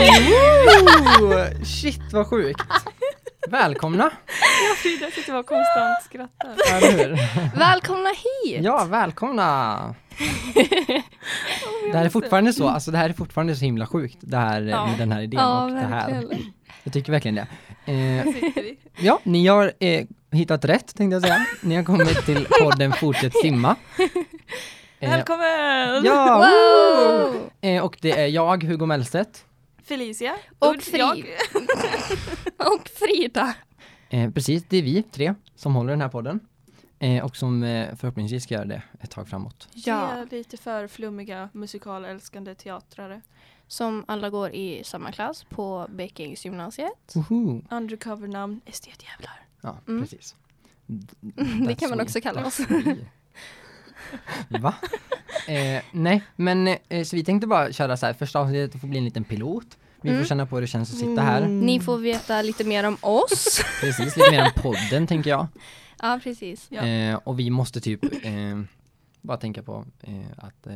Woo! Shit vad sjukt! Välkomna! Frida sitter bara konstant skrattar. Ja, eller hur? Välkomna hit! Ja, välkomna! Det här är fortfarande så, alltså det här är fortfarande så himla sjukt, det här, Ja. den här idén Ja, och det här. verkligen. Jag tycker verkligen det. Eh, ja, ni har eh, hittat rätt tänkte jag säga. Ni har kommit till podden Fortsätt simma. Eh, Välkommen! ja! Wow! Eh, och det är jag, Hugo Mellstedt. Felicia. Och Udd, Frid. jag. Och Frida. Eh, precis, det är vi tre som håller den här podden. Eh, och som eh, förhoppningsvis ska göra det ett tag framåt. Ja, är lite för flummiga musikalälskande teatrare. som alla går i samma klass på Bekingsgymnasiet. Woho! Undercover-namn, estetjävlar. Ja, Mm. precis. D- Det kan man we. också kalla oss. Va? Eh, nej, men eh, så vi tänkte bara köra så här, första avsnittet får bli en liten pilot. Vi får Mm. känna på hur det känns att sitta här. Ni får veta lite mer om oss. Precis, lite mer om podden tänker jag. ja, precis. Ja. Eh, och vi måste typ eh, bara tänka på eh, att eh,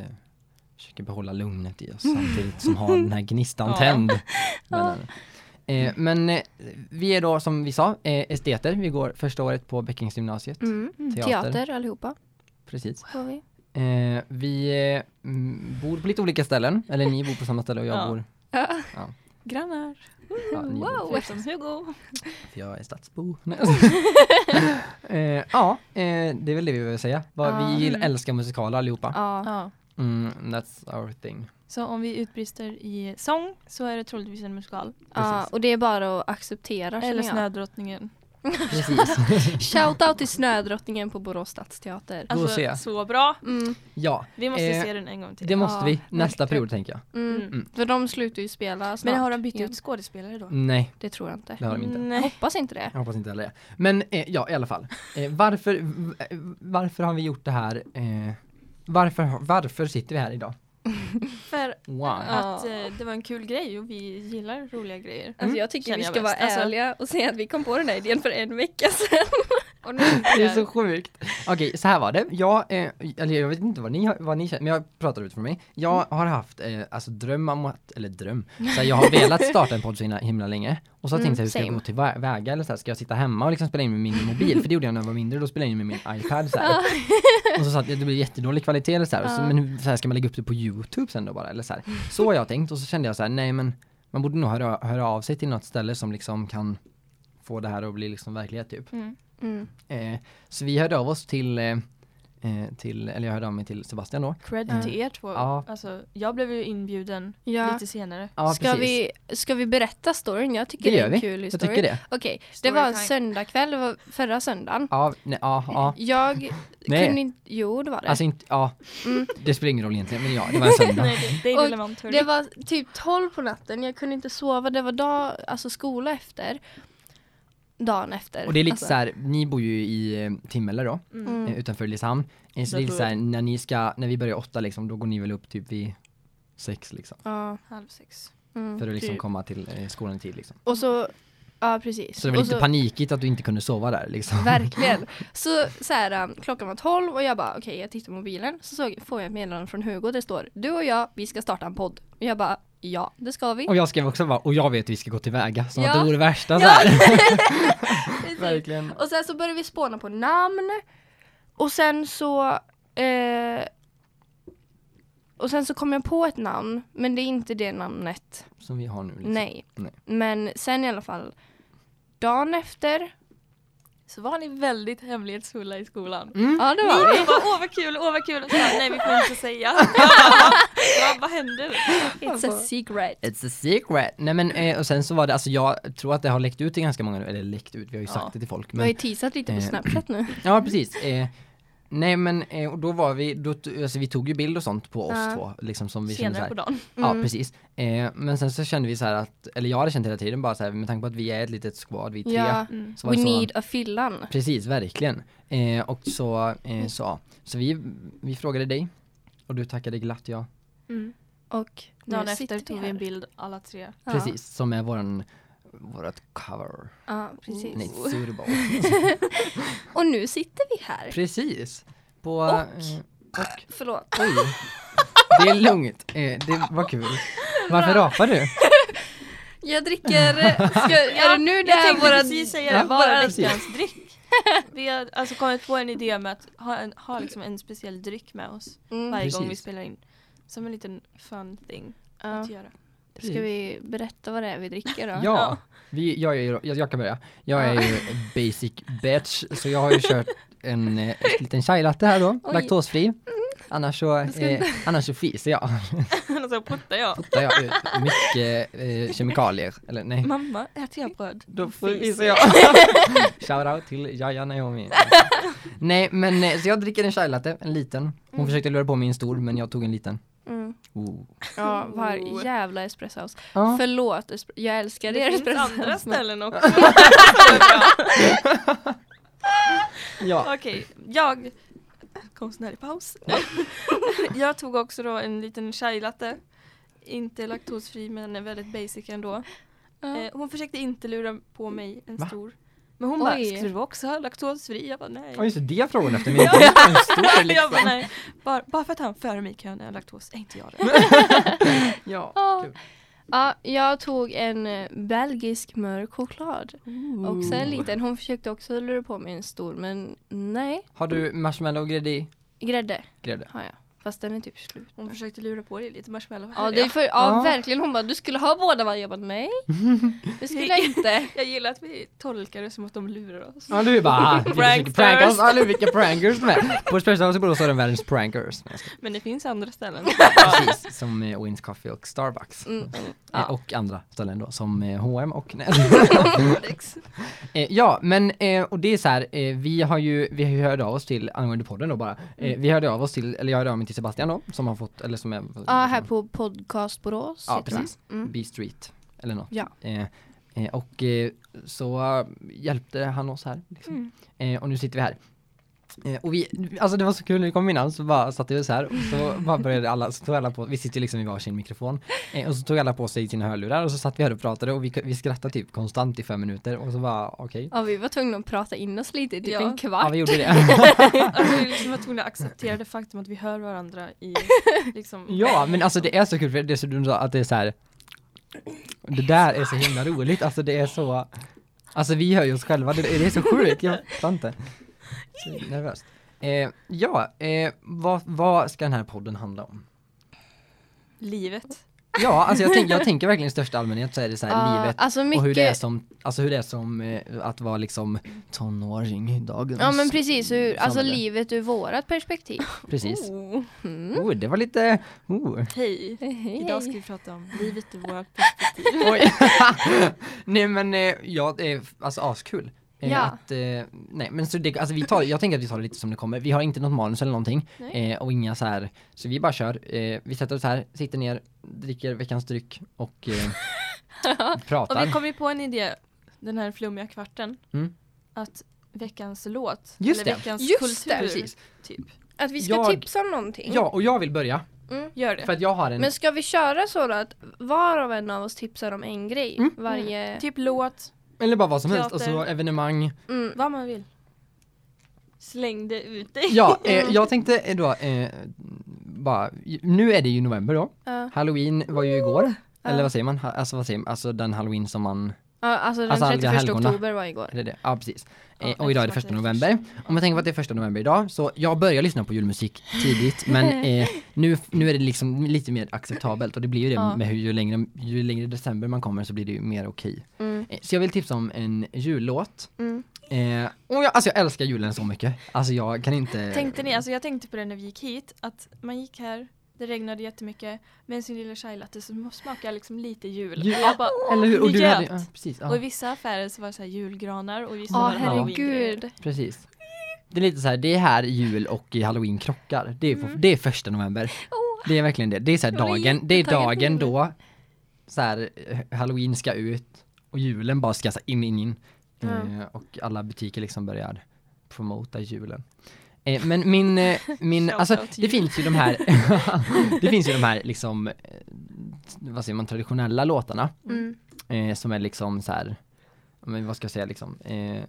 försöka behålla lugnet i oss samtidigt som har den här gnistan Ja. tänd. Men, eh, men eh, vi är då som vi sa eh, esteter, vi går första året på Bäckingsgymnasiet. Mm. Teater. Teater. allihopa. Precis. Får vi. Eh, vi eh, mm, bor på lite olika ställen, eller ni bor på samma ställe och jag Ja. bor, Ja. Grannar. ja, Wow. Förutom Hugo. för jag är stadsbo. Eh, ja, eh, det är väl det vi vill säga. Ja. Vi gillar, Mm. älskar musikaler allihopa. Ja. Ja. Mm, that's our thing. Så om vi utbrister i sång så är det troligtvis en musikal. ja, Precis. och det är bara att acceptera Eller. Snödrottningen. Shoutout till Snödrottningen på Borås stadsteater. Gå och se. Alltså, så bra. Mm, ja, Vi måste Eh, se den en gång till. det måste Ja, vi. Nästa verkligen. period tänker jag. mm. Mm. För de slutar ju spela snart. Men har de bytt igen. ut skådespelare då? Nej, Det tror jag inte. det har de inte. Jag Nej. hoppas inte det. Jag hoppas inte heller det. Men eh, ja, i alla fall. Eh, varför, v- varför har vi gjort det här? Eh, varför, varför sitter vi här idag? För Wow. att eh, det var en kul grej och vi gillar roliga grejer. Alltså jag tycker vi jag ska vara. Alltså- ärliga och säga att vi kom på den här idén för en vecka sedan. Och nu Det är så sjukt. Okej, så här var det. Jag, eh, eller jag vet inte vad ni, har- vad ni känner, men jag pratar ut från mig. Jag har haft, eh, alltså dröm om att, eller dröm, så här, jag har velat starta en podd så himla, himla länge. Och så har jag tänkt så här, hur ska jag Mm, gå till vä- väga eller så här, ska jag sitta hemma och liksom spela in med min mobil? För det gjorde jag när jag var mindre, då spelade jag in med min iPad så här. Och så satt jag, det blev jättedålig kvalitet eller så här. Och så, Ja. men hur- så här, ska man lägga upp det på Youtube sen då bara? Eller så här. Så har jag tänkt och så kände jag så här, nej men man borde nog höra, höra av sig till något ställe som liksom kan få det här att bli liksom verklighet typ. Mm. Mm. Eh, så vi hörde av oss till, eh, eh, till, eller jag hörde av mig till Sebastian då. Cred Ja. till er två. Ja. Alltså, jag blev ju inbjuden Ja. lite senare. Ja, ska, precis. vi, ska vi berätta storyn? Jag tycker Det det, är en vi. kul Jag historia. tycker det. Okej, det var en söndagkväll, det var förra söndagen. Ja, nej, ja, ja. Jag Nej. kunde inte, jo det var det. Alltså inte, ja. Mm. Det spelar ingen roll egentligen, men ja, det var en söndag. Nej, det, det är hörni. det var typ 12 på natten, jag kunde inte sova, det var dag, alltså skola efter. Dagen efter. Och det är lite alltså. så här, ni bor ju i eh, Timmele då, Mm. eh, utanför Ulricehamn. Eh, så det är lite så här, när ni ska, när vi börjar åtta liksom, då går ni väl upp typ vid sex liksom. Ja. Halv sex. Mm. För att liksom Typ. komma till skolan i tid liksom. Och så, ja precis. Så det var och lite panikigt att du inte kunde sova där liksom. Verkligen. Så, så här, um, klockan var 12 och jag bara okej jag tittar på mobilen. Så såg, får jag ett meddelande från Hugo. Det står du och jag, vi ska starta en podd. Och jag bara ja det ska vi. Och jag skrev också bara, och jag vet hur vi ska gå tillväga, som Ja. det vore värsta så Ja. här. Precis. Verkligen. Och sen så började vi spåna på namn. Och sen så eh, och sen så kom jag på ett namn, men det är inte det namnet. Som vi har nu liksom. Nej. Nej. Men sen i alla fall, dagen efter, Så var ni väldigt hemlighetsfulla i skolan. Mm. ja det Ni var vi. bara åh vad kul, åh vad kul. Och så nej vi får inte säga. vad, vad händer? It's a secret. It's a secret. Nej men eh, och sen så var det, alltså jag tror att det har läckt ut till ganska många nu, eller läckt ut, vi har ju Ja. sagt det till folk. Vi har ju Men, teasat lite på eh, Snapchat nu. ja precis. Eh, nej men, eh, och då var vi, då, alltså vi tog ju bild och sånt på oss Ja. två, liksom som vi kände så Senare här. på dagen. Ja Mm. precis. Eh, men sen så kände vi så här att, eller jag hade känt hela tiden bara så här, med tanke på att vi är ett litet squad, vi är tre. Ja, Mm. Så var we så, need a fillan. Precis, verkligen. Eh, och så, eh, så, ja. så vi, vi frågade dig och du tackade glatt ja. Mm. Och Dagen efter tog vi en bild alla tre. Ja. Precis, som är våran, vårat cover. Ja, precis. Nej, suitable. Och nu sitter vi här. Precis. På, Och- eh, och, Förlåt. oj. Det är lugnt, eh, det var kul. Varför rapar du? Jag dricker, ska, är det nu det jag här tänkte våra... precis säga Ja, det, våra precis. veckans dryck. Vi har alltså kommit på en idé med att ha, en, ha liksom en speciell dryck med oss Mm. varje gång vi Precis. spelar in. Som en liten fun thing Ja. att göra. Ska vi berätta vad det är vi dricker då? Ja, vi, jag, är, jag, jag kan börja. Jag är ju basic bitch, så jag har ju kört en eh, liten chai latte här då, Oj. laktosfri. Annars så, eh, annars så fiser jag. så puttar jag. Där jag ut mycket eh, kemikalier, eller nej. Mamma, äter jag bröd? Då Fiser. jag. Shoutout till Jaja Naomi. nej men eh, så jag dricker en chai latte, en liten. Hon Mm. försökte lura på mig en stor men jag tog en liten. Mm. Oh. Ja, var jävla espresso house. Ja. Förlåt, jag älskar Det er finns espresso andra house, men- ställen också. ja. Okej, jag konstnärlig paus. jag tog också då en liten chai latte. Inte laktosfri men väldigt basic ändå. Ja. Eh, hon försökte inte lura på mig en Va? stor. Men hon bara, ska du också ha laktosfri? Jag bara nej. Ja just det, det frågan efter mig. En stor jag liksom. bara nej. Bara, bara för att han före mig kan ha laktos, är inte jag det. Ja, Ja. kul. Ja, jag tog en eh, belgisk mörk choklad. Också en liten. Hon försökte också lura på mig en stor, men nej. Har du marshmallow och grädde i? Grädde Grädde. har jag. Fast den är typ slut. Hon försökte lura på dig lite marshmallow. Ja, det är för, ja, Ja. verkligen. Hon bara, du skulle ha båda va? Jag bara, nej. Det skulle jag inte. Jag gillar att vi tolkar det som att de lurar oss. Ja du är bara, prankers, ja du vilka prankers de är. På House i Borås har de världens prankers. Men det finns andra ställen. Precis, som eh, Wins Coffee och Starbucks. Mm, mm. Eh, Ja. Och andra ställen då, som eh, H&M och nej. eh, Ja, men och, det är så här, vi har ju, vi har ju hört av oss till, angående podden då bara, eh, vi hörde av oss till, eller jag hörde av mig till Sebastian då, som har fått, eller som är Ja, här på Podcast Borås. Ja, precis. Mm. B Street, eller något. Ja. Eh, eh, och eh, så eh, hjälpte han oss här. Liksom. Mm. Och nu sitter vi här. Eh, och vi, alltså det var så kul när vi kom innan så bara satt vi oss här och så bara började alla, så tog alla på, vi sitter ju liksom i varsin mikrofon. Eh, och så tog alla på sig sina hörlurar och så satt vi här och pratade och vi, vi skrattade typ konstant i fem minuter och så bara okej. Ja, vi var tvungna att prata in oss lite i typ Ja. en Ja kvart. vi gjorde det. Alltså vi liksom var tvungna att acceptera det faktum att vi hör varandra i liksom ja men alltså det är så kul för det är så du sa att det är så här. Det där är så himla roligt, alltså det är så Alltså vi hör ju oss själva, det, det är så sjukt, jag fattar inte. Nervöst. Eh, ja, eh, vad, vad ska den här podden handla om? livet. Ja, alltså jag, tänk, jag tänker verkligen i största allmänhet så är det så här Ja, livet alltså och mycket... hur det är som, alltså hur det är som eh, att vara liksom tonåring i dagens Ja men precis, ur, alltså samhälle. livet ur vårat perspektiv. Precis. Oh. Mm. Oh, det var lite, oh. Hej! Hej. Idag ska vi prata om livet ur vårt perspektiv. Oj. nej men, eh, ja, det är alltså askul. Eh, Ja. Att, eh, nej men så det, alltså vi tar, jag tänker att vi tar det lite som det kommer. Vi har inte något manus eller någonting. Eh, och inga så här, så vi bara kör. Eh, vi sätter oss här, sitter ner, dricker veckans dryck och eh, Och pratar. vi kom ju på en idé den här flummiga kvarten. Mm. Att veckans låt, Just eller det. veckans Just kultur, det. Precis. typ. Att vi ska Jag- tipsa om någonting. Ja, och jag vill börja. Mm. Gör det. För att jag har en... Men ska vi köra så då att var och en av oss tipsar om en grej? Mm. Varje... Typ låt, Eller bara vad som helst, och Teater. så evenemang. Mm. vad man vill. Släng det ut dig. Ja, eh, jag tänkte eh, då, eh, bara, nu är det ju november då. Ja. Halloween var ju igår. Ja. Eller vad säger man? Alltså vad säger man? Alltså den halloween som man, Ja, alltså den Alltså, alla 31 helgona. oktober var igår. är det det? Ja precis. Ja, Eh, och idag är det eftersom första att det är november. Om jag tänker på att det är första november idag, så jag börjar lyssna på julmusik tidigt, men eh, nu, nu är det liksom lite mer acceptabelt och det blir ju det Ja. med hur ju längre, ju längre december man kommer så blir det ju mer okej. Mm. Eh, så jag vill tipsa om en jullåt. Mm. Eh, och jag, alltså jag älskar julen så mycket. Alltså jag kan inte... Tänkte ni, alltså jag tänkte på det när vi gick hit, att man gick här, det regnade jättemycket, med sin lilla chai latte så smakar liksom lite jul. Jul. Jag bara, Eller hur? Och du hade, ja, precis, ja, Och i vissa affärer så var det så julgranar och i vissa halloween-grejer. herregud. precis. Det är lite så här, det är här jul och halloween krockar. Det är, på, det är första november. Det är verkligen det. Det är så dagen, det är dagen då så här, eh, halloween ska ut och julen bara ska in, in, in. Mm. Och alla butiker liksom börjar promota julen. Eh, men min, eh, min, alltså det finns ju de här, det finns ju de här liksom, eh, vad säger man, traditionella låtarna. Mm. Eh, som är liksom så här, men vad ska jag säga liksom, eh,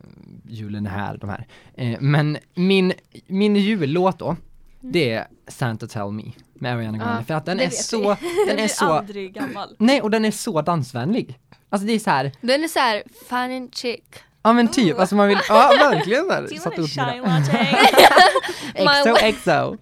julen är här, de här. Eh, men min, min jullåt då, det är Santa Tell Me med Ariana Grande. Ja, för att den är så, Den den är så, aldrig gammal. nej och den är så dansvänlig. Alltså det är så här, Den är såhär, fun and chick. Ja men typ, alltså man vill, ja verkligen där, you satt ord på det. Exo, exo.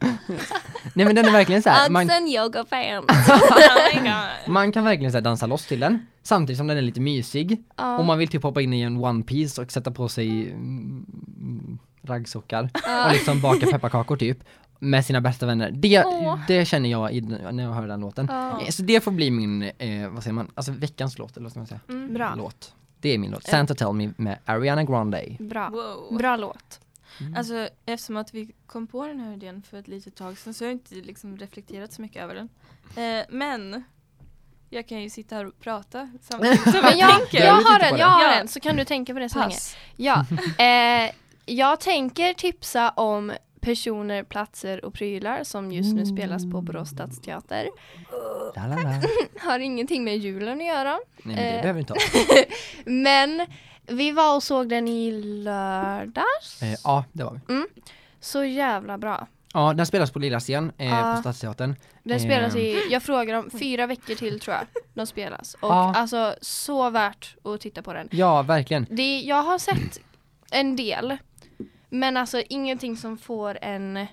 Nej men den är verkligen så här, man, en yoga fan. oh my god. man kan verkligen så här, dansa loss till den, samtidigt som den är lite mysig. Ja. Och man vill typ hoppa in i en one piece och sätta på sig mm, raggsockar och liksom baka pepparkakor typ. Med sina bästa vänner. Det, Åh. det känner jag i, när jag hör den låten. Eh, Så det får bli min, eh, vad säger man, alltså veckans låt eller vad ska man säga? Mm. Bra. Låt. Det är min låt. Santa Tell Me med Ariana Grande. Bra. Wow. Bra låt. Alltså eftersom att vi kom på den här idén för ett litet tag sedan så har jag inte liksom reflekterat så mycket över den. Eh, men jag kan ju sitta här och prata samtidigt som Men jag, tänker. jag har tittar på en, jag har Ja. en, så kan du tänka på det så länge. Pass. Ja, eh, jag tänker tipsa om personer, platser och prylar som just nu spelas på Borås stadsteater. La, la, la. Har ingenting med julen att göra. Nej men det Eh. behöver vi inte ha. Men vi var och såg den i lördags. Eh, ja, det var vi. Så jävla bra. Ja, den spelas på Lilla Scen eh, Ja. på Stadsteatern. Den spelas i, Ehm. jag frågar om fyra veckor till tror jag. De spelas. Och Ja. alltså så värt att titta på den. Ja, verkligen. Det, jag har sett en del. Men alltså ingenting som får en,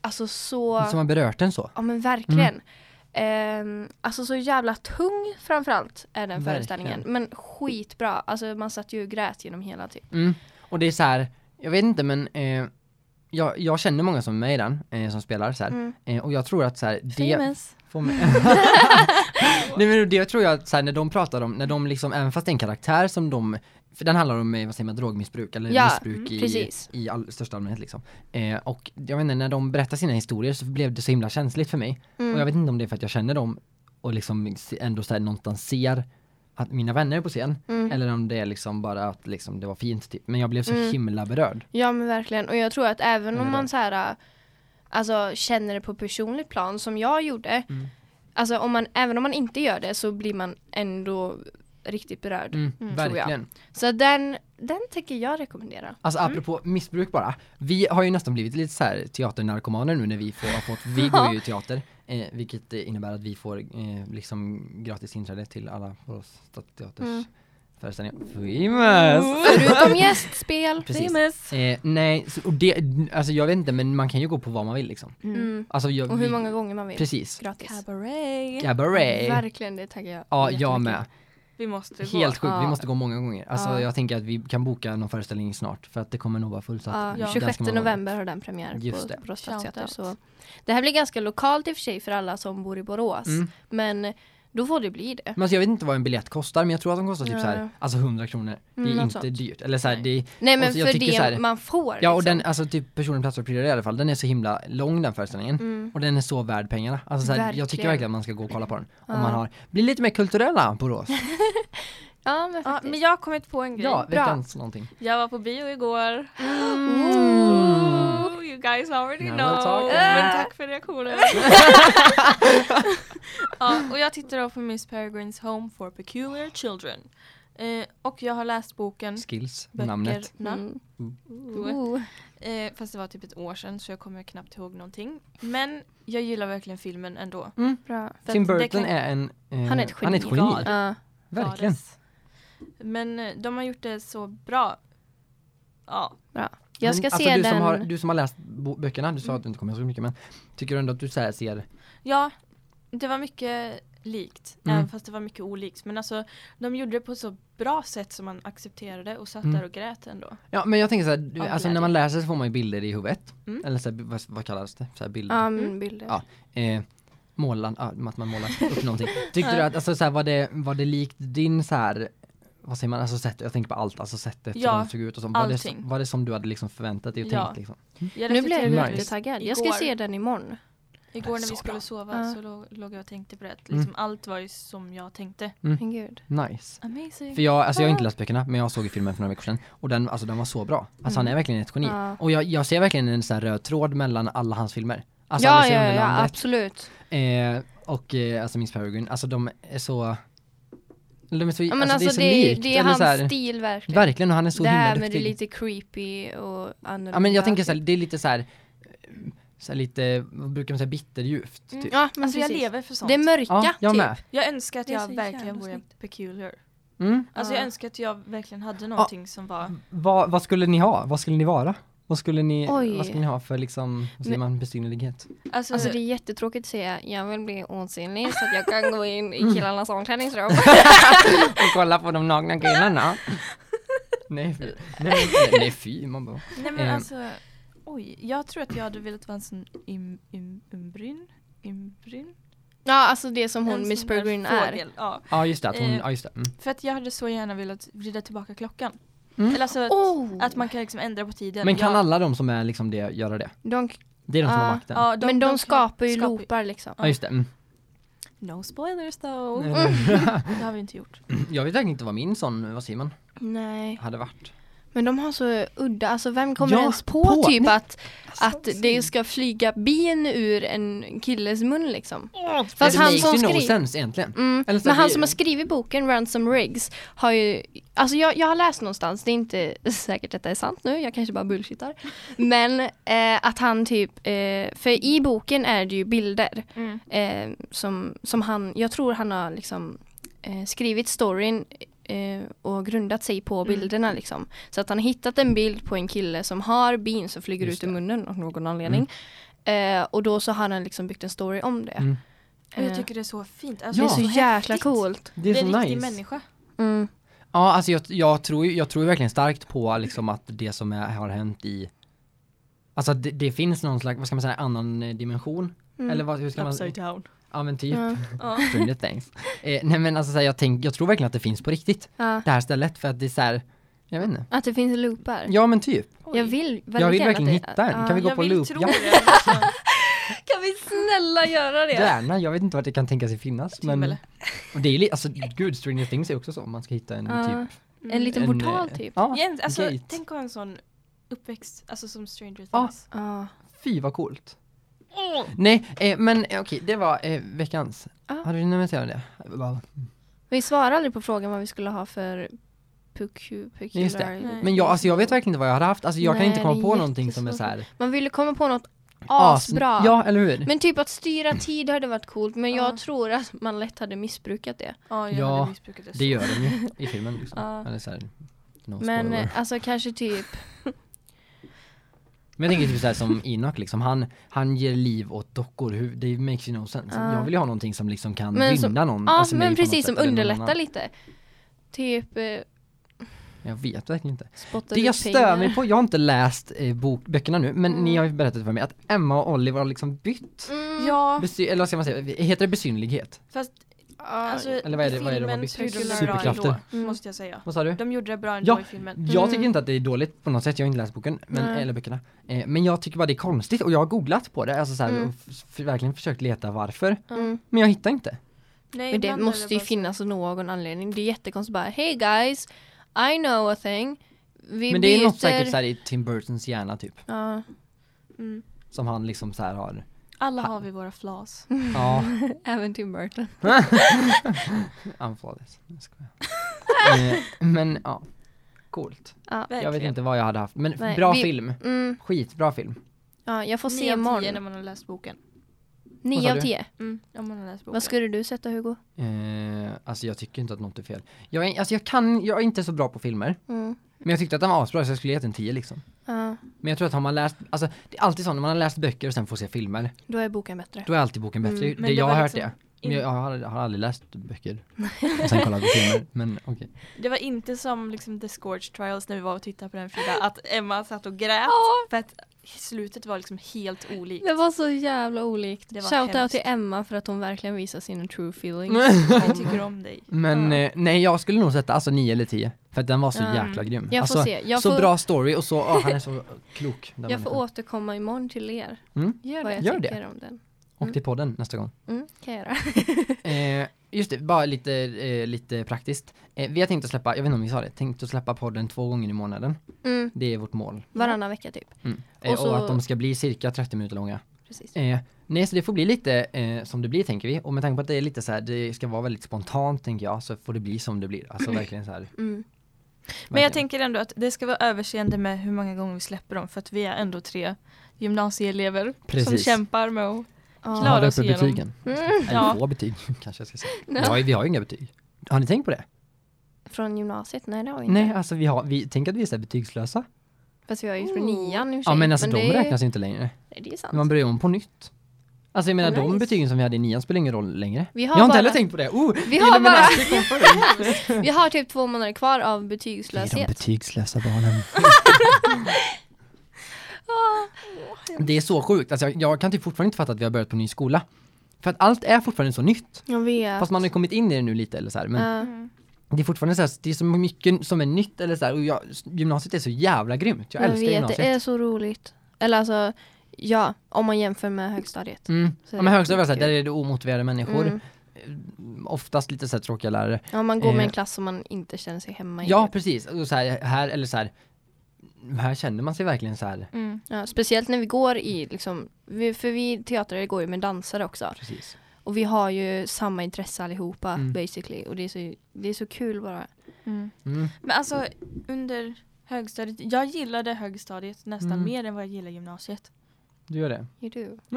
alltså så, Som har berört den så. ja men verkligen. Ehm, alltså så jävla tung framförallt är den Verkligen. föreställningen. Men skitbra. Alltså man satt ju och grät genom hela typ. Mm. Och det är så här, jag vet inte men eh, jag, jag känner många som är med i den, eh, som spelar så här. Mm. Eh, och jag tror att så här, det Famous. får mig... Nej men det tror jag att så här, när de pratar om, när de liksom, även fast det är en karaktär som de för den handlar om, eh, vad säger man, drogmissbruk eller Ja, missbruk mm, i, i all, största allmänhet liksom. Eh, och jag vet inte, när de berättar sina historier så blev det så himla känsligt för mig. Mm. Och jag vet inte om det är för att jag känner dem och liksom ändå så här någonstans ser att mina vänner är på scen, Mm. eller om det är liksom bara att liksom det var fint typ. Men jag blev så Mm. himla berörd. Ja men verkligen. Och jag tror att även om man så här, alltså känner det på personligt plan som jag gjorde. Mm. Alltså om man, även om man inte gör det så blir man ändå riktigt berörd. Mm, verkligen. Så den, den tänker jag rekommendera. Alltså apropå missbruk bara, vi har ju nästan blivit lite så här teaternarkomaner nu när vi får, har fått, vi går ju i teater, eh, vilket innebär att vi får eh, liksom gratis inträde till alla våra stadsteaters Mm. Föreställningar. Famous! Förutom gästspel. Precis. Famous. Eh, nej, så, och det, alltså jag vet inte men man kan ju gå på vad man vill liksom. Mm. Alltså jag, Och hur vi- många gånger man vill. Precis. Gratis. Cabaret. Cabaret. Verkligen, det taggar jag Ja, jag med. Vi måste gå. Helt sjukt, vi Ja. måste gå många gånger. Alltså Ja. jag tänker att vi kan boka någon föreställning snart för att det kommer nog vara fullsatt. Ja, Den ska 26 man vara. november har den premiär Just på det. Borås stadsteater. Shout Så det här blir ganska lokalt i och för sig för alla som bor i Borås. Mm. Men då får det bli det. Men alltså jag vet inte vad en biljett kostar men jag tror att de kostar typ Ja. så här, alltså 100 kronor. Det är Mm, inte sånt. dyrt. Eller så här, det är, Nej men Och så jag för det så här- man får. Ja och liksom. den, alltså typ personen, plats och i alla fall, den är så himla lång den föreställningen. Mm. Och den är så värd pengarna. Alltså så här, jag tycker Verkligen. att man ska gå och kolla på den. Om Ja. man har, blir lite mer kulturella på Borås. Ja men Ja, faktiskt. men jag har kommit på en grej. Ja, Bra. någonting. Jag var på bio igår. Mm. Oh, you guys already Now know. talking. Men tack för reaktionen. ja, och jag tittar då på Miss Peregrines Home for Peculiar Children. Eh, och jag har läst boken Skills, Böckerna. namnet. Mm. Ooh. Oh. Eh, fast det var typ ett år sedan så jag kommer knappt ihåg någonting. Men jag gillar verkligen filmen ändå. Bra. För Tim Burton kan- är en, eh, Han är ett Han är ett geni. Ja. Verkligen. Men eh, de har gjort det så bra. Ja. Jag ska Men, se alltså, du den. Som har, du som har läst böckerna, du sa att du inte kommer så mycket men Tycker du ändå att du så här ser Ja, det var mycket likt. Mm. Även fast det var mycket olikt. Men alltså, de gjorde det på så bra sätt som man accepterade och satt Mm. där och grät ändå. Ja men jag tänker så här, du, alltså när man läser så får man ju bilder i huvudet Mm. Eller så här, vad, vad kallas det? Så här bild Ja, men Mm. bilder. Ja. eh, målan, ja, att man målar upp någonting Tyckte du att, alltså så här, var det, var det likt din så här vad säger man, alltså sätt, jag tänker på allt, alltså sättet Ja, som de såg ut och så. Var det, var det som du hade liksom förväntat dig och Ja. tänkt liksom? Jag Nu blir jag Nice. jättetaggad. Jag ska se den imorgon. Igår när vi skulle sova Ja. så låg, låg jag och tänkte på det. att Mm. Liksom Allt var ju som jag tänkte. Men gud. Nice Amazing. För jag, alltså jag har inte läst böckerna men jag såg filmen för några veckor sedan och den, alltså den var så bra Alltså han är verkligen ett geni Mm. Ja. Och jag, jag ser verkligen en sån här röd tråd mellan alla hans filmer Alltså ja, ja, ja, Underlandet, absolut. Eh, och eh, alltså Miss Peregrine, alltså de är så är så, Ja, men alltså, alltså, det är så det, likt, det är hans så här, stil verkligen. Verkligen och han är så det himla här med det duktig lite creepy och annorlunda. Ja men jag tänker så här, det är lite så här, så här lite, vad brukar man säga, bitterljuvt Mm. typ. Ja, men Alltså jag precis. lever för sånt. Det är mörka, Ja, jag typ. med. Jag önskar att Det jag verkligen vore peculiar. Mm. Alltså Ja. jag önskar att jag verkligen hade någonting som var Vad, vad skulle ni ha? Vad skulle ni vara? Vad skulle ni, Oj. vad skulle ni ha för liksom, vad säger Men- man, besynnerlighet? Alltså, Alltså det är jättetråkigt att säga jag vill bli osynlig så att jag kan gå in Mm. i killarnas omklädningsrum. Och kolla på de nakna killarna. nej, fy. Nej, nej, nej fy, man bara. nej men eh. alltså Oj, jag tror att jag hade velat vara en sån im, im, umbryn Imbryn? ja alltså det som hon Miss Peregrine är. Ja, Ja just det, hon, Eh, ja just det. Mm. för att jag hade så gärna velat vrida tillbaka klockan Mm. Eller alltså att, Oh. att man kan liksom ändra på tiden Men kan ja, alla de som är liksom det göra det? De, Det är de som Ja. har makten? ja, men de, kan- skapar ju skapar- loopar liksom. Ja just det. Mm. No spoilers though Nej, nej. Det har vi inte gjort Jag vet verkligen inte vad min sån, vad säger man, Nej. hade varit. Men de har så udda, alltså vem kommer Ja, ens på, på, typ nej. att, att det ska flyga bin ur en killes mun liksom? Fast Fast det han som sense egentligen. Mm. Eller Men han det- som har skrivit boken, Ransom Riggs, har ju, alltså jag, jag har läst någonstans, det är inte säkert detta är sant nu, jag kanske bara bullshittar. Men eh, att han typ, eh, för i boken är det ju bilder mm. eh, som, som han, jag tror han har liksom eh, skrivit storyn eh, och grundat sig på Mm. bilderna liksom. Så att han har hittat en bild på en kille som har bin som flyger Just ut ur det. munnen av någon anledning. Eh, och då så har han liksom byggt en story om det. Mm. Och jag Eh, tycker det är så fint det alltså, är så Ja. jäkla häftigt. coolt. Det är Det är så en riktig nice. människa Mm. Ja, alltså jag, jag, tror, jag tror verkligen starkt på liksom att det som är, har hänt i Alltså det, det finns någon slags, vad ska man säga, annan eh, dimension? Mm. Eller vad, hur ska man Upside down Ja men typ, Ja. ja. Stranger things. Eh, nej men alltså så här, jag, tänk, jag tror verkligen att det finns på riktigt, Ja. det här stället, för att det är så här, jag vet inte. Att det finns loopar. Ja men typ. Jag vill väldigt Jag vill verkligen att det, hitta en. Kan vi gå Jag på vill loop? tro Ja, det alltså. Kan vi snälla göra det? gärna, jag vet inte vart det kan tänka sig finnas. Men, Timmel. och det är ju alltså gud, Stranger Things är också så, om man ska hitta en Ja. typ. En liten en, portal eh, typ. Ja, Igen, alltså, gate. tänk att ha en sån uppväxt, alltså som Stranger Ja. Things. Ja. Fy vad coolt. Nej, eh, men eh, okej, det var eh, veckans. Ja. Hade du nämnt det? Bara- Vi svarade aldrig på frågan vad vi skulle ha för puku, Just det. peculiar. Men jag, alltså jag vet verkligen inte vad jag hade haft, alltså jag kan Nej, inte komma det är på någonting som är så här Man ville komma på något as- asbra. Ja, eller hur? Men typ att styra tid hade varit coolt men Ja. jag tror att man lätt hade missbrukat det. Ja, jag Ja, hade missbrukat det. det gör de ju i filmen liksom. Ja. Eller så här, no Men spoiler. eh, alltså kanske typ Men jag tänker typ så här som Enoch liksom, han, han ger liv åt dockor, hur, det makes you no sense. Ja. Jag vill ju ha någonting som liksom kan Men som- binda någon. Ja alltså men precis som underlättar lite. Typ eh, Jag vet verkligen inte. Det jag stör pengar. mig på, jag har inte läst eh, bok, böckerna nu, men Mm. ni har ju berättat för mig att Emma och Oliver har liksom bytt. Mm. Ja, Besy- eller vad ska man säga, heter det besynlighet? fast alltså, Eller vad är det- vad är det de har bra Superkrafter. ändå, Mm. måste jag säga. Vad sa du? De gjorde det bra ändå Ja. i filmen. Jag Mm. tycker inte att det är dåligt på något sätt, jag har inte läst boken, men, Nej. eller böckerna. Eh, men jag tycker bara det är konstigt och jag har googlat på det, alltså så här, Mm. och verkligen försökt leta varför. Mm. Men jag hittar inte. Nej, Men det är måste ju finnas någon anledning. Det är jättekonstigt bara Hey guys, I know a thing. Vi men det är byter... något säkert så här i Tim Burtons hjärna typ, Ja. Mm. som han liksom så här har. Alla Ha- har vi våra flaws. Ja, Även Tim Burton. I'm flawless. Jag skojar. eh, men ja, coolt. Ja. Jag vet Verkligen. inte vad jag hade haft, men Nej, bra vi- film. Mm, Skitbra film. ja, jag får se av tio imorgon. när man har läst boken. Vad 9 sa av du? 10. Mm, om man har läst boken. Vad skulle du sätta Hugo? Eh, alltså jag tycker inte att något är fel. Jag är, alltså jag kan, jag är inte så bra på filmer. Mm. Men jag tyckte att den var asbra så jag skulle gett en 10 liksom. Ja, Men jag tror att har man läst, alltså det är alltid så när man har läst böcker och sen får se filmer, då är boken bättre. då är alltid boken bättre. Mm, det, det jag har hört liksom det. Men jag, jag har, har aldrig läst böcker och sen kollat på filmer, men okej. Det var inte som liksom The Scorch Trials när vi var och tittade på den Frida, att Emma satt och grät. För att slutet var liksom helt olikt. Det var så jävla olikt. Det Shoutout till Emma för att hon verkligen visar sina true feelings. Jag tycker om dig. Men eh, nej, jag skulle nog sätta alltså 9 eller 10. För att den var så Ja. jäkla grym. Jag får alltså, se. Jag så får, bra story och så, åh, han är så klok. jag får människan. återkomma imorgon till er. Mm. Gör vad det. jag Gör tycker om den. Och till podden nästa gång. Mm, kan jag göra. Eh, just det, bara lite, eh, lite praktiskt. Eh, vi har tänkt att släppa, jag vet inte om vi sa det, tänkt att släppa podden två gånger i månaden. Mm, Det är vårt mål. varannan vecka typ. Mm. Eh, Och så- och att de ska bli cirka 30 minuter långa. Precis. Eh, nej, så det får bli lite eh, som det blir tänker vi. Och med tanke på att det är lite så här, det ska vara väldigt spontant tänker jag, så får det bli som det blir. Alltså verkligen så här. Mm. Men jag tänker ändå att det ska vara överseende med hur många gånger vi släpper dem för att vi är ändå tre gymnasieelever som Precis. kämpar med att Ja. Klara oss igenom. betygen. Mm. Eller Ja. få betyg kanske jag ska säga. Ja. Ja. vi har ju inga betyg. Har ni tänkt på det? Från gymnasiet? Nej det har vi inte. Nej, alltså vi har, vi, tänk att vi är så här betygslösa. Fast vi har ju från nian i och för Ja men alltså det de är- räknas ju inte längre. Nej, det är sant. Man börjar om på nytt. Alltså jag menar de Nice. betygen som vi hade i nian spelar ingen roll längre. Vi Jag har, har inte bara, heller tänkt på det. Oh, Vi har bara- vi har typ två månader kvar av Det är de betygslöshet. betygslösa barnen. Det är så sjukt, alltså jag, jag kan typ fortfarande inte fatta att vi har börjat på ny skola. För att allt är fortfarande så nytt. Jag vet. Fast man har ju kommit in i det nu lite eller så här, men. Mm. det är fortfarande så här, det är så mycket som är nytt eller så här, och jag, gymnasiet är så jävla grymt. Jag, jag älskar vet, gymnasiet. det är så roligt. Eller alltså, ja, om man jämför med högstadiet. Mm. Ja, men högstadiet, var så där är det omotiverade människor. Mm. Oftast lite så här tråkiga lärare. Ja, man går med Eh. en klass som man inte känner sig hemma i. Ja, precis. Och så här, här, eller så här, här känner man sig verkligen så här. Mm. Ja, speciellt när vi går i, liksom, vi, för vi teatrar går ju med dansare också. Precis. Och vi har ju samma intresse allihopa Mm. basically. Och det är, så, det är så kul bara. Mm. Mm. Men alltså under högstadiet, jag gillade högstadiet nästan Mm. mer än vad jag gillar gymnasiet. Du gör det? You do.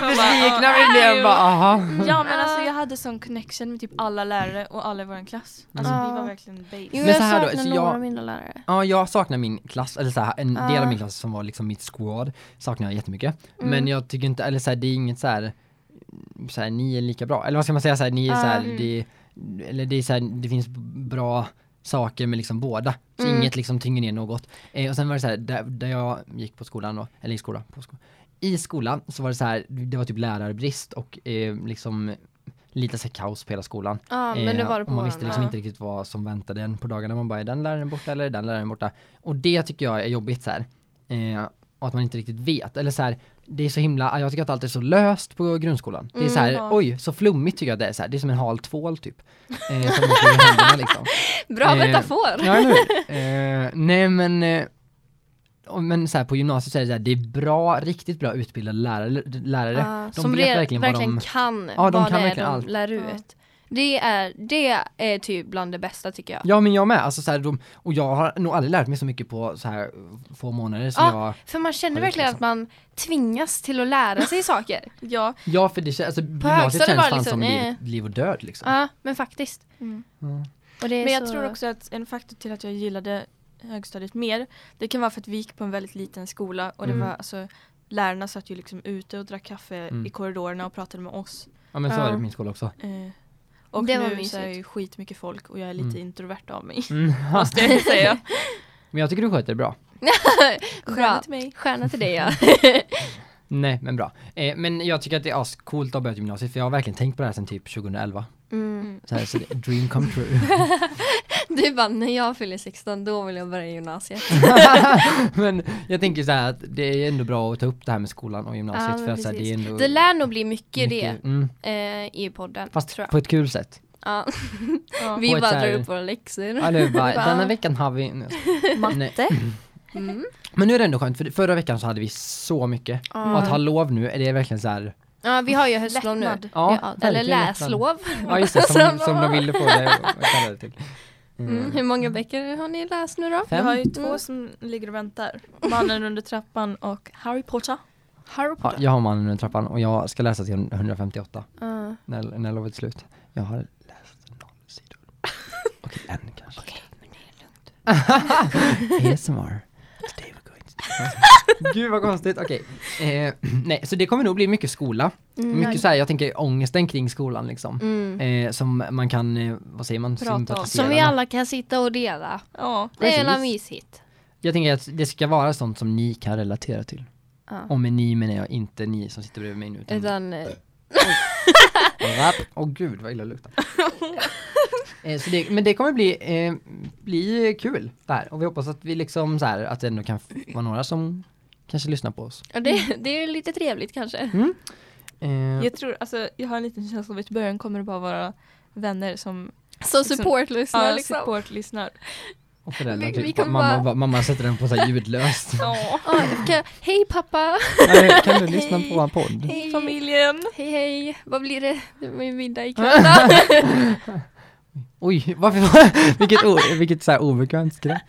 Besvikna vi blev bara, aha. Ja men alltså jag hade sån connection med typ alla lärare och alla i vår klass. Alltså Mm. vi var verkligen base. Jo, Men jag så här då, saknar så några jag- av mina lärare. Ja, jag saknar min klass, eller så här, en del Ja. av min klass som var liksom mitt squad, saknar jag jättemycket. Mm. Men jag tycker inte, eller så här, det är inget så här, så här, ni är lika bra, eller vad ska man säga, så här, ni är så här, Mm. det, eller det är så här, det finns bra saker med liksom båda, så Mm. inget liksom tynger ner något. Eh, och sen var det så här, där, där jag gick på skolan då, eller i skolan, på skolan. I skolan så var det så här, det var typ lärarbrist och eh, liksom lite så kaos på hela skolan. Ja, men det Eh, var det på och man visste liksom inte riktigt vad som väntade en på dagarna. Man bara, är den läraren borta eller är den läraren borta? Och det tycker jag är jobbigt så här. Eh, och att man inte riktigt vet. Eller så här, det är så himla, jag tycker att allt är så löst på grundskolan. Det är så här, Mm, oj, så flummigt tycker jag det är så här. Det är som en hal tvål typ. Eh, som liksom. Bra Eh, metafor! Ja, eh, Nej men, eh, men så här, på gymnasiet så är det så här, det är bra, riktigt bra utbildade lärare. lärare. Ja, de som vet verkligen verkligen, vad de- kan Ja, de vad kan det är de allt. lär ut. Det är, det är typ bland det bästa tycker jag. Ja men jag med, alltså så här, de, och jag har nog aldrig lärt mig så mycket på så här få månader som Ja. jag För man känner verkligen liksom- att man tvingas till att lära sig saker. Ja. Ja för det känns, alltså gymnasiet känns var det fan liksom, som eh. liv, liv och död liksom. Ja, men faktiskt. Mm. Mm. Och det är Men jag så... tror också att en faktor till att jag gillade högstadiet mer, det kan vara för att vi gick på en väldigt liten skola och det Mm. var alltså Lärarna satt ju liksom ute och drack kaffe Mm. i korridorerna och pratade med oss. Ja men så Ja. är det på min skola också. Eh, och Det var nu så är ju skitmycket folk och jag är lite Mm. introvert av mig. Mm. Måste jag säga. men jag tycker du sköter det bra. Stjärna till mig. Stjärna till dig ja. Nej men bra. Eh, men jag tycker att det är ascoolt att ha börjat gymnasiet för jag har verkligen tänkt på det här sedan typ 2011. Mm. Mm. Så, här, så det är dream come true. Du bara, när jag fyller 16 då vill jag börja gymnasiet. men jag tänker så här att det är ändå bra att ta upp det här med skolan och gymnasiet Ja, för att så här, det är ändå Det lär nog bli mycket, mycket- mm, det eh, i podden. Fast tror jag. på ett kul sätt. Ja. Ja. Vi bara drar upp våra läxor. Eller bara, Bara- denna veckan har vi... Matte. Mm. Men nu är det ändå skönt för förra veckan så hade vi så mycket. Ja. Och att ha lov nu, är det verkligen så här Ja, vi har ju höstlov nu. Lättnad. Ja, eller läslov. Ja just det, som, Som- som de ville få det det till. Mm. Hur många böcker har ni läst nu då? Vi har ju Fem? två som ligger och väntar. Mannen under trappan och Harry Potter. Harry Ja, Potter. jag har mannen under trappan och jag ska läsa till 158 Ja. när, när lovet är slut. Jag har läst noll sidor. Okej, en kanske. ASMR. Today we're going to Gud vad konstigt, okej. Eh, nej, så det kommer nog bli mycket skola. Mm. Mycket så här, jag tänker ångesten kring skolan liksom. Mm. Eh, som man kan, eh, vad säger man, Prata om. sympatisera Som vi alla kan sitta och dela. Ja. Det är Precis. en mysigt. Jag tänker att det ska vara sånt som ni kan relatera till. Ja. Och med ni menar jag inte ni som sitter bredvid mig nu. Utan Utan, Åh gud vad illa det luktar. eh, så det, men det kommer bli, eh, bli kul där. Och vi hoppas att vi liksom så här, att det ändå kan vara några som kanske lyssnar på oss. ja, det, det är lite trevligt kanske. Eh, Jag tror, alltså jag har en liten känsla av att i början kommer det bara vara vänner som Så Liksom- support-lyssnar ja, liksom. support-lyssnar. Och föräldrar typ. vi mamma, bara- mamma sätter den på så här ljudlöst. Ja. Ja, kan, hej pappa! Eh, kan du lyssna på vår podd? Hej, Familjen. hej hej! Vad blir det? Det blir middag ikväll? Oj, varför, vilket, o, vilket så här obekvämt skratt.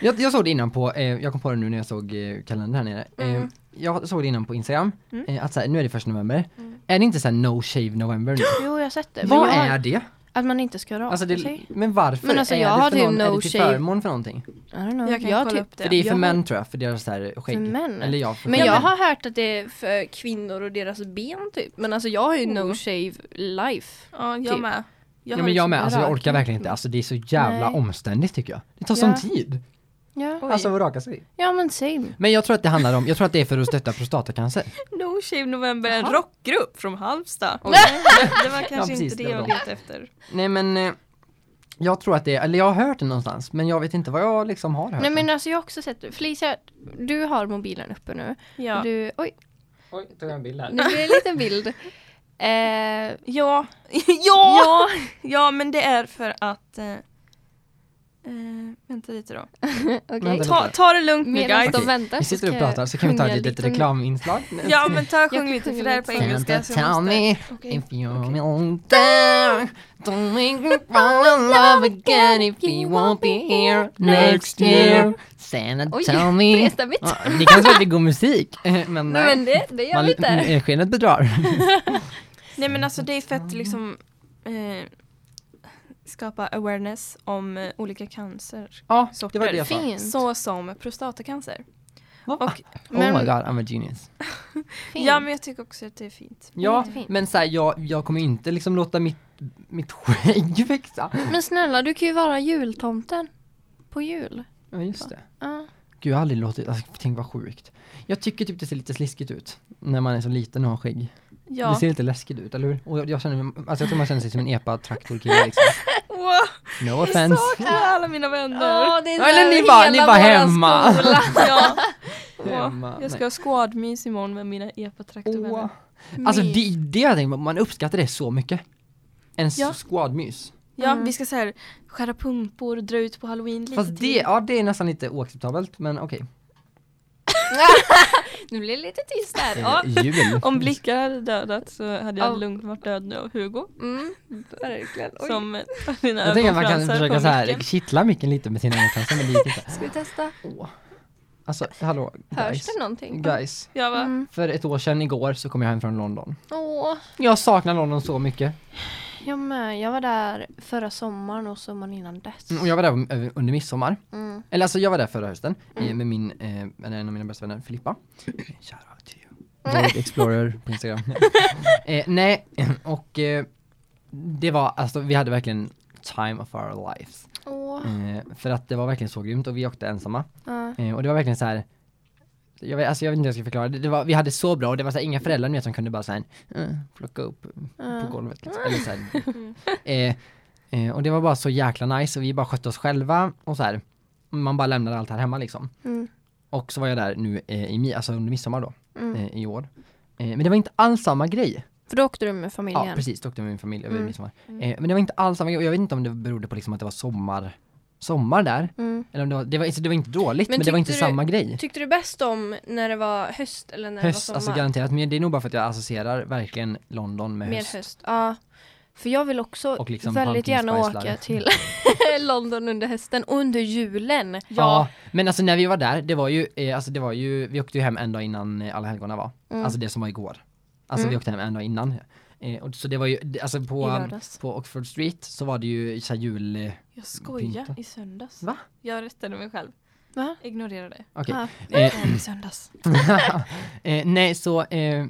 Jag, jag såg det innan på, eh, jag kom på det nu när jag såg eh, kalendern här nere. Eh, Mm. jag såg det innan på Instagram, Mm. eh, att så här, nu är det första november. Mm. Är det inte så här no shave november nu? Jo, jag har sett det. Vad jag är det? Att man inte ska raka Alltså det, sig? men varför? Men alltså, är jag det har typ någon, är no det till shave. förmån för någonting? I don't know. Jag kan jag kolla typ, upp det. För det är för Jag har- män tror jag, för deras så här skägg. För män? Eller ja, för Men män. jag har hört att det är för kvinnor och deras ben typ. Men alltså jag har ju no Oh. shave life. Ja, jag Typ. med. Ja har men jag liksom med, alltså jag orkar verkligen inte. Alltså det är så jävla Nej. omständigt tycker jag. Det tar Ja. sån tid. Ja. Alltså att raka sig. ja men same. Men jag tror att det handlar om, jag tror att det är för att stötta prostatacancer. No Shave November, en Jaha. rockgrupp från Halmstad. Oj. det, det var kanske precis, inte det det jag de. letade efter. Nej men eh, jag tror att det eller jag har hört det någonstans men jag vet inte vad jag liksom har hört Nej men det. alltså jag har också sett, Felicia, du har mobilen uppe nu. Ja. Du, oj, Oj, tog jag en bild här. det blir en liten bild. Eh, Ja. ja! ja, Ja, men det är för att... Eh, eh, vänta lite då. Vänta. Ta, ta det lugnt nu guys. de väntar Vi sitter och pratar så kan vi ta ett litet lite- reklaminslag. Ja men ta och sjung lite för det här är på engelska. Så Tell me Okej. if you will down Don't make me fall in love again if you won't be here next year Santa Oj, tell me ja, Det kan vara lite god musik eh, men Nej nej. men det, det gör Man, vi inte. eh, skenet bedrar. Nej men alltså det är för att liksom eh, skapa awareness om eh, olika cancer. Ja, Sorter. det var det jag sa. Fint. Så som prostatacancer. Och, Oh Men- my god, I'm a genius. Fint. ja men jag tycker också att det är fint. Ja, Jättefint. men så här, jag, jag kommer inte liksom låta mitt, mitt skägg växa. Men snälla, du kan ju vara jultomten. På jul. Ja, just det. Ja. Gud, jag har aldrig låtit, alltså, tänk vad sjukt. Jag tycker typ det ser lite sliskigt ut när man är så liten och har skägg. Det Ja. ser lite läskigt ut, eller hur? Och jag, jag känner, mig- alltså jag tror man känner sig som en epa-traktorkille liksom. Wow, No jag offense. saknar alla mina vänner. Ja, det är Ja, eller ni var- ni var våran hemma. Ja. Hemma. Jag ska ha skådmys imorgon med mina epatraktorvänner. Åh. Alltså det, det jag tänker man uppskattar det så mycket. En Ja. squadmys. Ja, Mm. vi ska så här skära pumpor och dra ut på halloween lite Fast det, till. ja det är nästan lite oacceptabelt, men okej. Nu blir det lite tyst där. Eh, Ja. Om blickar hade dödat så hade jag Ja. lugnt varit död nu av Hugo. Mm, verkligen. Oj. Som mina Jag tänker att man kan försöka så här micken. kittla micken lite med sina ögonfransar, men det gick inte. Ska vi testa? Åh. Alltså, hallå, Hörs guys. det någonting? Guys. Ja, va? Mm. För ett år sedan igår så kom jag hem från London. Åh, Jag saknar London så mycket. Jag med. Jag var där förra sommaren och sommaren innan dess. Mm, Och jag var där över- under midsommar. Mm. Eller alltså jag var där förra hösten eh, Mm. med min, eh, en av mina bästa vänner, Filippa. Shoutout to you. Explorer på Instagram. eh, nej, och eh, det var, alltså vi hade verkligen time of our lives. Åh. Eh, för att det var verkligen så grymt och vi åkte ensamma. Eh, och det var verkligen så här. Jag vet, alltså jag vet inte hur jag ska förklara, det, det var, vi hade så bra och det var så här, inga föräldrar med som kunde bara såhär eh, plocka upp Ja. på golvet liksom. Eller så Mm. eh, eh, och det var bara så jäkla nice och vi bara skötte oss själva och så här. Man bara lämnade allt här hemma liksom. Mm. Och så var jag där nu eh, i, alltså under midsommar då, Mm. eh, i år. Men det var inte alls samma grej. För då åkte du med familjen? Ja precis, då åkte jag med min familj över Mm. midsommar. Mm. Men det var inte alls samma grej och jag vet inte om det berodde på liksom att det var sommar, sommar där. Mm. Eller om det var, det var, alltså, det var inte dåligt Men men, det var inte du- samma grej. Tyckte du bäst om när det var höst eller när Höst, det var alltså sommar? garanterat. Men det är nog bara för att jag associerar verkligen London med Mer höst. höst. Ja. För jag vill också Och liksom väldigt gärna åka till London under hösten och under julen. Ja. men alltså när vi var där, det var ju, eh, alltså det var ju, vi åkte ju hem en dag innan eh, alla helgona var. Mm. Alltså det som var igår. Alltså Mm. vi åkte hem en dag innan. Eh, och så det var ju, alltså på, på Oxford Street så var det ju så här jul, eh, Jag skojar i söndags. Va? Jag rättade mig själv. Va? Ignorera det. okej. Ja. Eh, I söndags. eh, nej så, eh,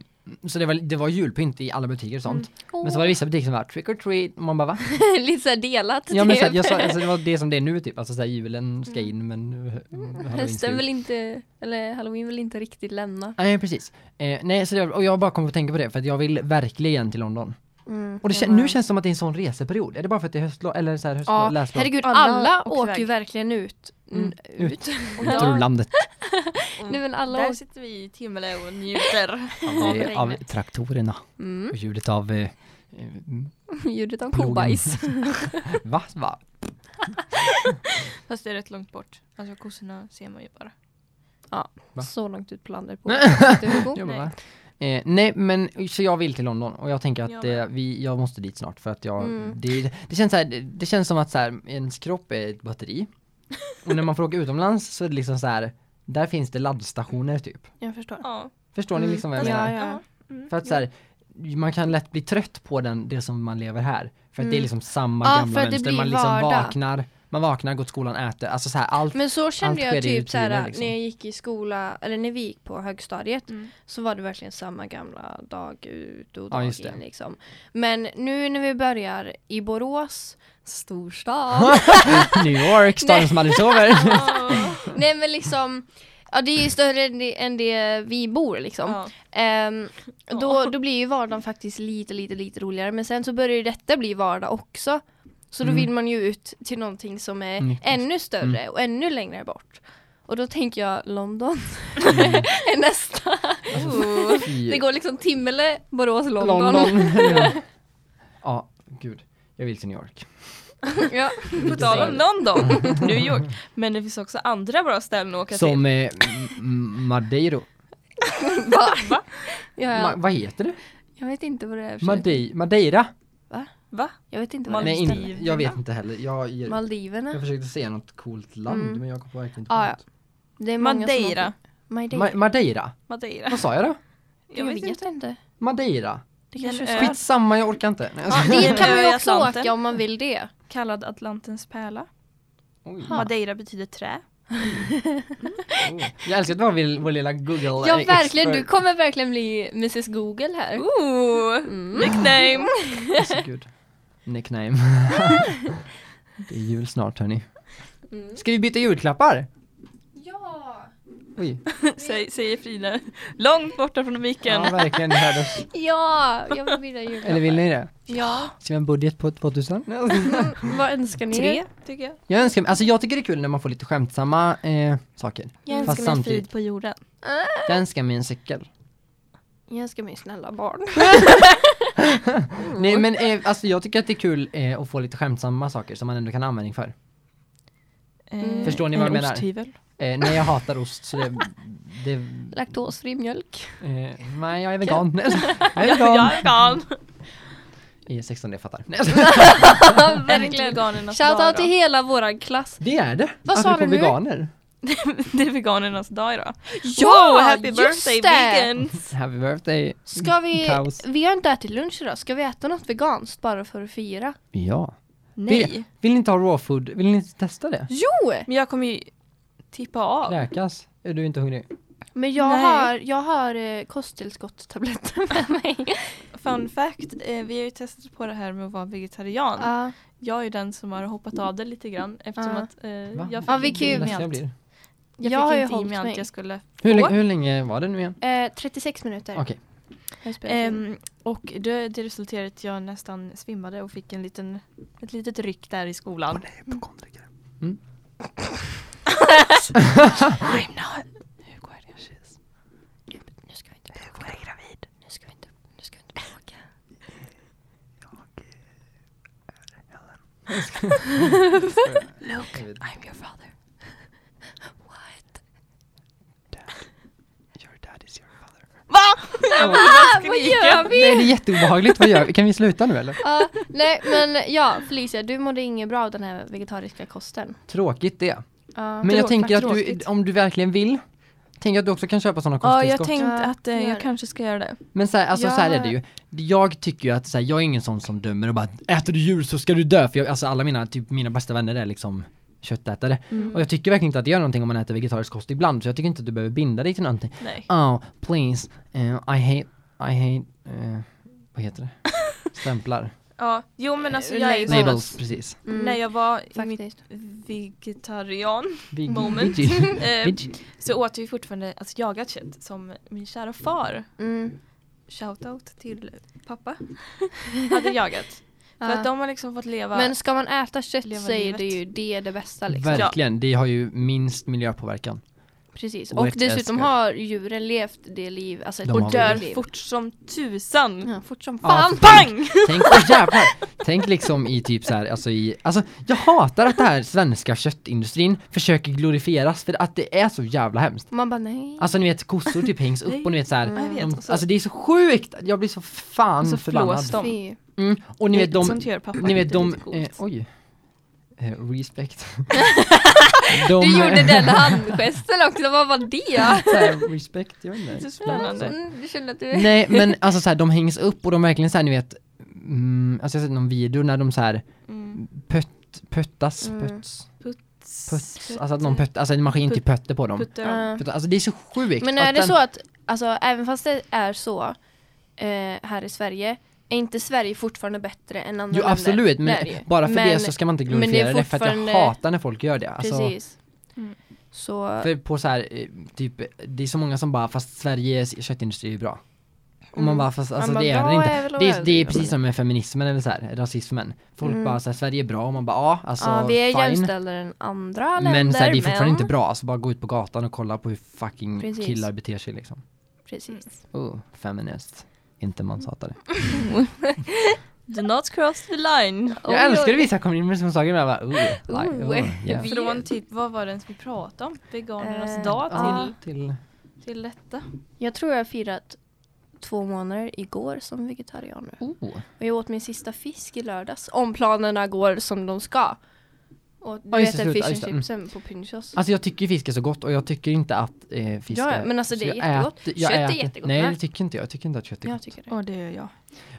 så det var, det var julpynt i alla butiker och sånt. Åh. Men så var det vissa butiker som var trick or treat och man bara va? Lite såhär delat Ja men så typ. jag sa, alltså, det var det som det är nu typ, alltså så här, julen ska in men halloween Hösten vill inte, eller halloween vill inte riktigt lämna. Nej precis. Eh, nej så det, och jag bara kommer att tänka på det för att jag vill verkligen till London. Mm. Och det, nu känns det som att det är en sån reseperiod. Är det bara för att det är höstlov eller så här höstlov, Ja, läslov? herregud Alla alla, åker ju verkligen ut. Mm, ut. ut. Ut ur landet. Nej men alla Där sitter vi i Timmele och njuter av Av, traktorerna Mm. och ljudet av eh, Ljudet av kobajs. Va? Va? Fast det är rätt långt bort. Alltså kossorna ser man ju bara. Va? Så långt ut på landet på Nej. Eh, nej men så jag vill till London och jag tänker att Jag eh, vi, jag måste dit snart för att jag, Mm. det, det, känns så här, det, det känns som att så här, ens kropp är ett batteri. och när man får åka utomlands så är det liksom så här, där finns det laddstationer typ. Jag förstår. Ja. Förstår ni liksom vad jag Ja, menar? ja. Mm. För att så här, man kan lätt bli trött på den, det som man lever här. För att det är liksom samma Ja, gamla mönster. Man liksom vardag. vaknar, man vaknar, går till skolan, äter, alltså så här, allt. Men så kände Allt jag typ såhär rutiner, liksom. när jag gick i skola, eller när vi gick på högstadiet Mm. så var det verkligen samma gamla dag ut och Ja, dag det. in liksom. Men nu när vi börjar i Borås, storstad, New York, staden som aldrig sover. nej men liksom Ja det är ju större än det, än det vi bor liksom. Ja. Ehm, då, då blir ju vardagen faktiskt lite, lite, lite roligare. Men sen så börjar ju detta bli vardag också. Så då Mm. vill man ju ut till någonting som är Nytt. ännu större Mm. och ännu längre bort. Och då tänker jag London Mm. är nästa. Fy. Det går liksom Timmele, Borås, London. London. ja. ja, gud. Jag vill till New York. ja. På tal om London, New York. Men det finns också andra bra ställen att åka Som till. eh, M- M- Madeiro. Va? Ja, ja. Ma- vad heter det? Jag vet inte vad det är. Madei- Madeira? Va? Jag vet inte vad det Nej, är. in, jag vet inte heller. Jag, jag, Maldiverna. jag försökte säga något coolt land Mm. men jag kom på verkligen inte på Ah, ja. något. Det är Madeira. har- Madeira. Ma- Madeira? Madeira. Vad sa jag då? Jag, vet, inte. Madeira? Det kanske är. Skitsamma, jag orkar inte. Jag Ja, dit kan man ju också åka om man vill det. Kallad Atlantens pärla. Oj. Madeira betyder trä. Oh. Jag älskar att du har vår, vår lilla Google Ja verkligen, expert. du kommer verkligen bli Mrs Google här. Ooh, Mm. nickname! Gud. Nickname. det är jul snart hörni. Mm. Ska vi byta julklappar? Ja! Oj. Säg, säger Frida. Långt borta från micken. Ja verkligen, det hördes. Ja! Jag vill byta julklappar. Eller vill ni det? Ja. Ska vi ha en budget på 2000? Mm, vad önskar ni Tre, er? tycker jag. Jag önskar alltså jag tycker det är kul när man får lite skämtsamma eh, saker. Jag Fast önskar mig samtidigt- frid på jorden. Jag önskar mig en cykel. Jag önskar mig snälla barn. Nej men eh, alltså jag tycker att det är kul eh, att få lite skämtsamma saker som man ändå kan ha användning för. Mm. Förstår ni vad jag en menar? osthyvel. Eh, nej jag hatar ost så det, det Laktosfri mjölk. eh, nej jag är vegan. Jag är Jag vegan. är vegan. I 16 jag fattar. Verkligen. Shoutout till hela våran klass. Det är det. Vad sa Apropå du nu? veganer. Det är veganernas dag idag. Ja, Wow, happy just birthday det! vegans! Happy birthday. Ska vi, Kaos. vi har inte ätit lunch idag, ska vi äta något veganskt bara för att fira? Ja. Nej. Vill ni inte ha raw food? Vill ni inte testa det? Jo! Men jag kommer ju tippa av. Kräkas? Är du inte hungrig? Men jag Nej. har, jag har eh, kosttillskottstabletter med mig. Fun fact, eh, vi har ju testat på det här med att vara vegetarian. Ja. Jag är den som har hoppat av det lite grann eftersom Ja. att eh, jag fick Ja, vi inte kan ju- jag. Jag, Jag har fick ju hållit mig allt jag skulle Hur, få. länge- hur länge var det nu igen? Eh, 36 minuter. Okej. jag in. Ehm, och det, det resulterade i att jag nästan svimmade och fick en liten, ett litet ryck där i skolan. Mm. I'm not. Hugo är det. Nu ska vi inte Hugo är gravid. Nu ska vi inte, nu ska vi inte bråka. Luke, I'm your father. What? Your dad is your father. Va? Jag Ah, vad gör Nej vi? det är jätteobehagligt, vad gör vi? Kan vi sluta nu eller? Ja, nej men ja Felicia, du mådde inget bra av den här vegetariska kosten. Tråkigt det. Ja. Men jag tänker att du, om du verkligen vill, tänker att du också kan köpa sådana Ja, jag kosttillskott. tänkte att eh, jag kanske ska göra det. Men så här, alltså Ja. så här är det ju. Jag tycker ju att så här, jag är ingen sån som dömer och bara äter du djur så ska du dö. För jag, alltså alla mina, typ mina bästa vänner är liksom köttätare. Mm. Och jag tycker verkligen inte att det gör någonting om man äter vegetarisk kost ibland. Så jag tycker inte att du behöver binda dig till någonting. Nej. Oh, please, eh, I hate, I hate, eh, vad heter det? Stämplar. Ja, jo men alltså jag är ju Labels. Precis. Mm, När jag var i mitt vegetarian Veg- Moment. eh, så åt jag ju fortfarande alltså, jagat kött som min kära far, Mm. shoutout till pappa, hade jagat. För Ja. att de har liksom fått leva Men ska man äta kött Leva så är det ju det det bästa liksom. Verkligen, det har ju minst miljöpåverkan. Precis. Och Och dessutom älskar. har djuren levt det liv, alltså De och dör liv. fort som tusan. Ja, fort som Ja, fan. för Pang! Tänk, oh, jävlar! Tänk liksom i typ så här, alltså i, alltså jag hatar att det här svenska köttindustrin försöker glorifieras för att det är så jävla hemskt. Man bara nej. Alltså ni vet kossor typ hängs upp och ni vet så här, vet, de, och så- alltså det är så sjukt, jag blir så fan så förbannad. de. Mm, och ni vet de, Sånt gör pappa. ni vet de, eh, oj. Eh, respect. de, Du gjorde den handgesten också, vad var det? så här, respect, jag vet inte. så spännande. Mm, du kände att du... Nej men alltså så här, de hängs upp och de verkligen så här, ni vet mm, alltså jag har sett någon video när de så här Mm. pött, pöttas, Mm. pöts, Puts. alltså att någon pött, alltså en maskin till pötte på dem. Pötta- Alltså det är så sjukt. Men är det den- så att, alltså även fast det är så eh, här i Sverige, är inte Sverige fortfarande bättre än andra Jo länder? absolut, Det men är ju. bara för Men- det så ska man inte men det är glorifiera det, för att jag fortfarande- hatar när folk gör det. Alltså, Precis. Mm. Så, För på så här, eh, typ, det är så många som bara, fast Sveriges köttindustri är bra. Och man Mm. bara, fast alltså Man bara, det är bra det inte. är Det är, det är precis som med feminismen eller så här, rasismen. Folk Mm. bara så här, Sverige är bra och man bara ja, alltså ja, vi är fine. jämställda än andra länder. Men så här, det är fortfarande men- inte bra, alltså bara gå ut på gatan och kolla på hur fucking Precis. killar beter sig liksom. Precis. Oh, feminist. Inte manshatare. Do not cross the line. Jag älskar oj. det vissa med sådana saker, men jag bara oh, like, Oh, oh, yeah. Från typ, vad var det ens vi pratade om? Veganernas Eh, dag till, till till detta. Jag tror jag har firat två månader igår som vegetarian nu. oh. Och jag åt min sista fisk i lördags. Om planerna går som de ska. Och du Ja, just sluta, fish and det. chipsen på Pinchos. Alltså jag tycker fisk är så gott och jag tycker inte att eh, fisk Ja, är... men alltså så det är jag jättegott. äter- jag Kött är äter- jättegott Nej det tycker inte jag, jag tycker inte att kött är jag gott. tycker det. Och det gör jag.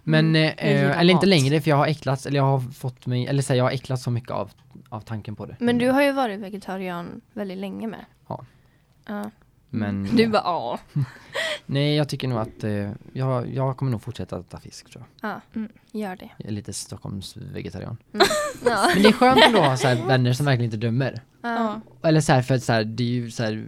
Men, Mm, eh, jag eller inte längre för jag har äcklats, eller jag har fått mig, eller så här, jag har äcklats så mycket av, av tanken på det. Men du har ju varit vegetarian väldigt länge med. Ja. Ja. Men, Du bara ja. nej jag tycker nog att eh, jag, jag kommer nog fortsätta äta fisk tror jag. Ja, Mm. gör det. Jag är lite Stockholms vegetarian. Ja. Men det är skönt ändå att ha så här, vänner som verkligen inte dömer. Ja. Ja. Eller så här, för att så här, det är ju så här,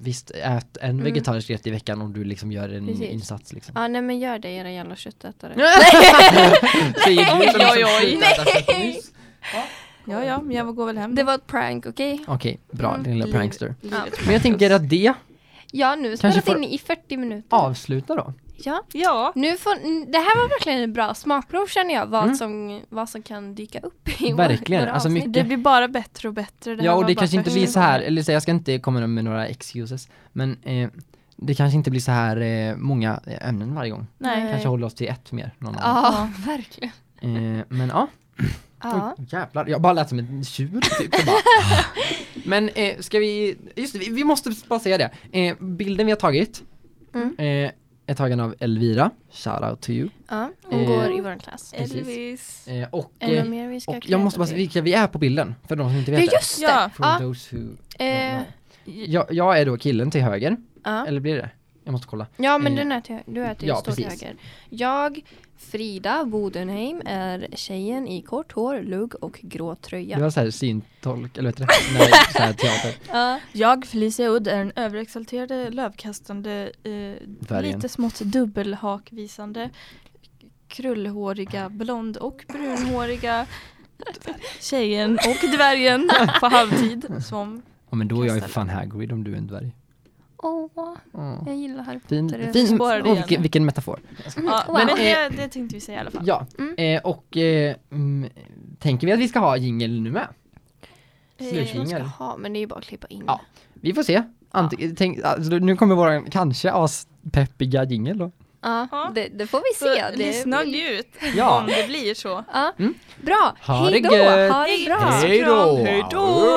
visst ät en Mm. vegetarisk rätt i veckan om du liksom gör en Precis. insats liksom. ja, nej men gör det era jävla köttätare. Säger du som Oj, oj, liksom oj. nyss? ja, ja, men jag går väl hem. Det var ett prank, okej? Okej, bra, Mm. din lilla prankster. livet. Men jag tänker att det Ja, nu har spelat in i 40 minuter. avslutar då. Ja. Ja, Nu får, det här var verkligen ett bra smakprov känner jag, vad, Mm. som, vad som kan dyka upp i Verkligen, våra alltså mycket- det blir bara bättre och bättre. Det Ja och det kanske inte blir så här, eller så jag ska inte komma med några excuses, men eh, det kanske inte blir så här eh, många ämnen varje gång. Nej. Kanske håller oss till ett mer. Någon. Ja, verkligen. Eh, men ja, Ja. Oj, jävlar, jag bara lät som en tjur typ. Bara. Men eh, ska vi, just det, vi, vi måste bara säga det. Eh, bilden vi har tagit Mm. eh, är tagen av Elvira, shout out to you. ja, hon Eh, går i vår klass. precis. Elvis. Eh, och det eh, mer vi ska och jag måste bara säga vilka vi är på bilden, för de som inte vet Ja det. just det! Ja. For Ja, those who jag, jag är då killen till höger, ja. eller blir det? Jag måste kolla. ja men eh, den är till, du är till, ja, precis. höger. Jag, Frida Bodenheim, är tjejen i kort hår, lugg och grå Det tröja. var såhär syntolk, eller vet du det? Nej, så här teater. Ja. Jag, Felicia Udd, är den överexalterade, lövkastande, eh, lite smått dubbelhakvisande, krullhåriga, blond och brunhåriga tjejen och dvärgen på halvtid som Ja men då är jag ju fan Hagrid om du är en dvärg. Åh, Åh. jag gillar Harry Fin, Potter. fin, åh, igen. vilken, vilken metafor. Ja, Wow. men det, det tänkte vi säga i alla fall. Ja, Mm. eh, och eh, mm, tänker vi att vi ska ha jingel nu med? Eh, Slutjingel. ha, men det är ju bara att klippa in. Ja. Vi får se. Ant- tänk, alltså, nu kommer våra kanske aspeppiga jingel då. Ja, Ja. det, det får vi Så se. Det lyssna blir- njut Ja. om det blir så. Ja. Mm. Bra, Ha hej då! Ha det bra! Hej då! Hej då!